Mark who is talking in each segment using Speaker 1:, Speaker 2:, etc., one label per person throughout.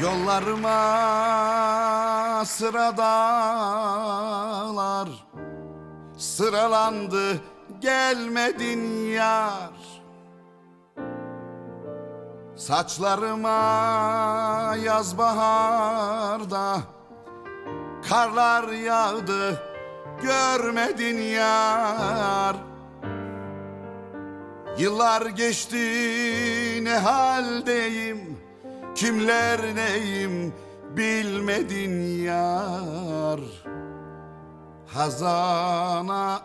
Speaker 1: Yollarıma sıradalar. Sıralandı gelmedin yar. Saçlarıma yaz baharda Karlar yağdı görmedin yar. Yıllar geçti ne haldeyim Kimler neyim bilmedin yar. Hazana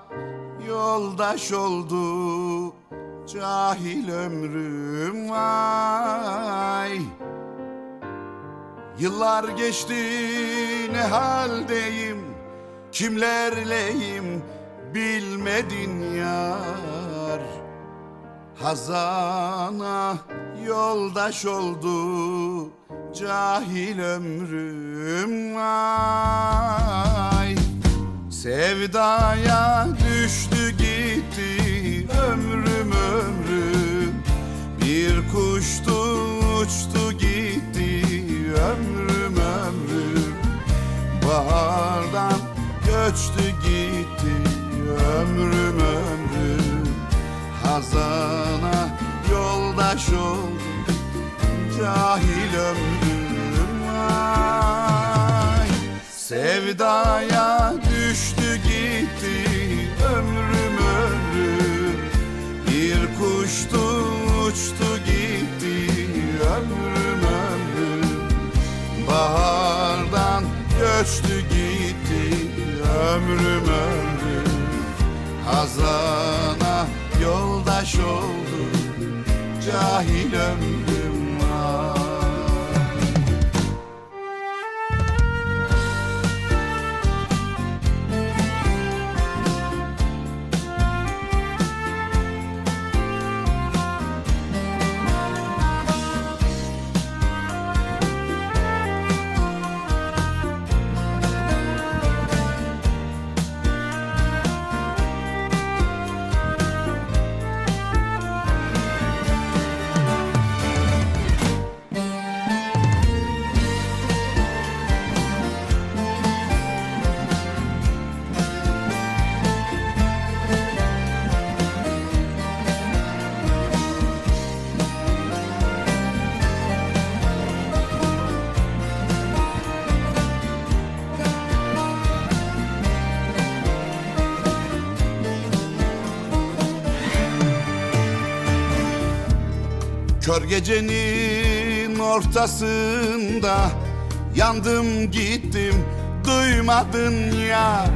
Speaker 1: yoldaş oldu Cahil ömrüm vay. Yıllar geçti ne haldeyim? Kimlerleyim bilmedin yar Hazana yoldaş oldu cahil ömrüm vay Sevdaya düştü gitti ömrüm ömrüm Bir kuştu Sevdaya düştü gitti ömrüm ömrüm Bir kuştu uçtu gitti ömrüm ömrüm Bahardan göçtü gitti ömrüm ömrüm Hazana yoldaş oldu cahil ömrüm Kör gecenin ortasında Yandım gittim duymadın yar.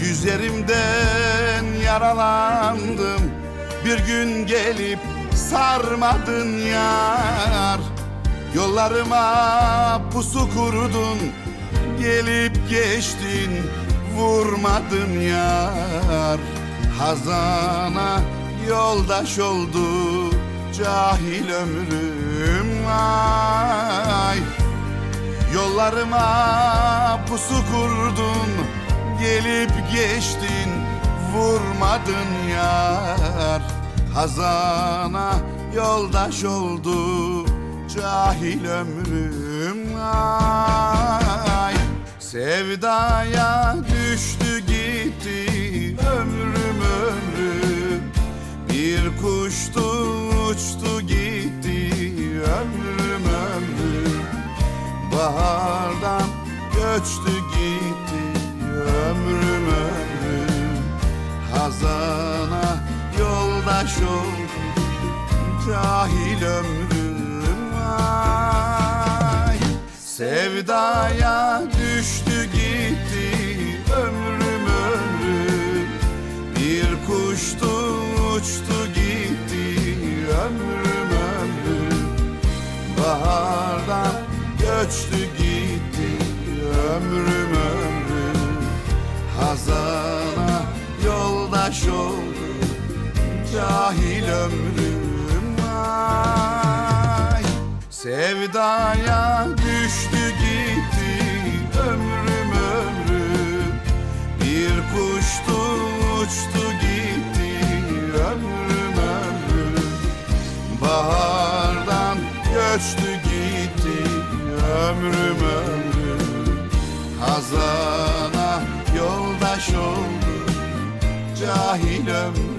Speaker 1: Yüzlerimden yaralandım Bir gün gelip sarmadın yar. Yollarıma pusu kurdun Gelip geçtin vurmadın yar. Hazana yoldaş oldu cahil ömrüm ay. Yollarıma pusu kurdun Gelip geçtin vurmadın yar. Hazana yoldaş oldu cahil ömrüm ay. Sevdaya düştü gitti ömrüm göçtü gitti ömrüm ömrüm. Hazana yoldaş oldu cahil ömrüm ay Sevdaya düştü gitti ömrüm ömrüm. Bir kuştu uçtu gitti ömrüm ömrüm. Bahardan göçtü gitti cahil ömrüm ay. Sevdaya düştü gitti ömrüm ömrüm. Bir kuştu uçtu gitti ömrüm ömrüm. Bahardan göçtü gitti ömrüm ömrüm. Hazana yoldaş oldu Cahil ömrüm